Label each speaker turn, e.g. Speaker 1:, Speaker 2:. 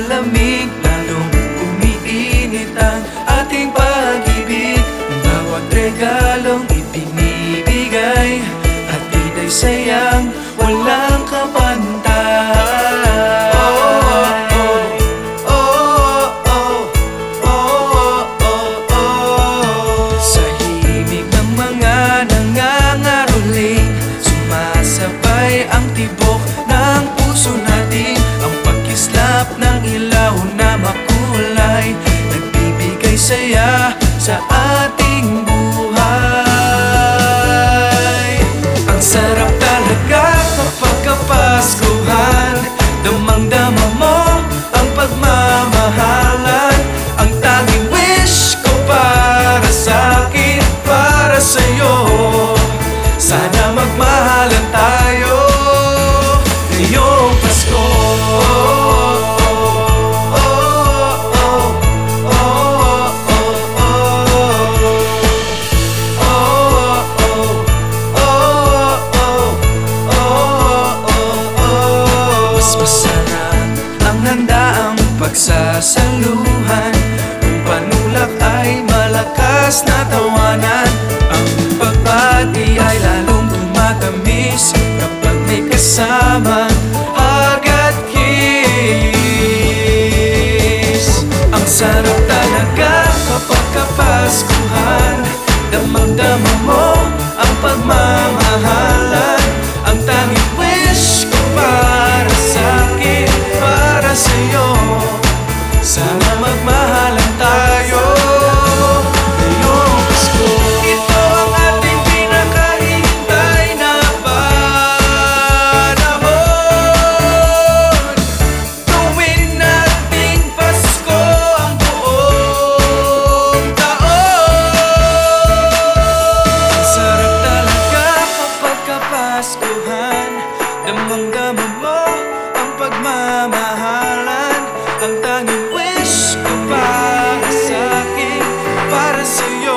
Speaker 1: malamig Lalong umiinit ang ating pag-ibig. Bawat regalong ibinibigay At tinay sayang walang kapal. Saya sa bersama pagmamahalan. Ang tanging wish ko para sa'kin Para sa'yo.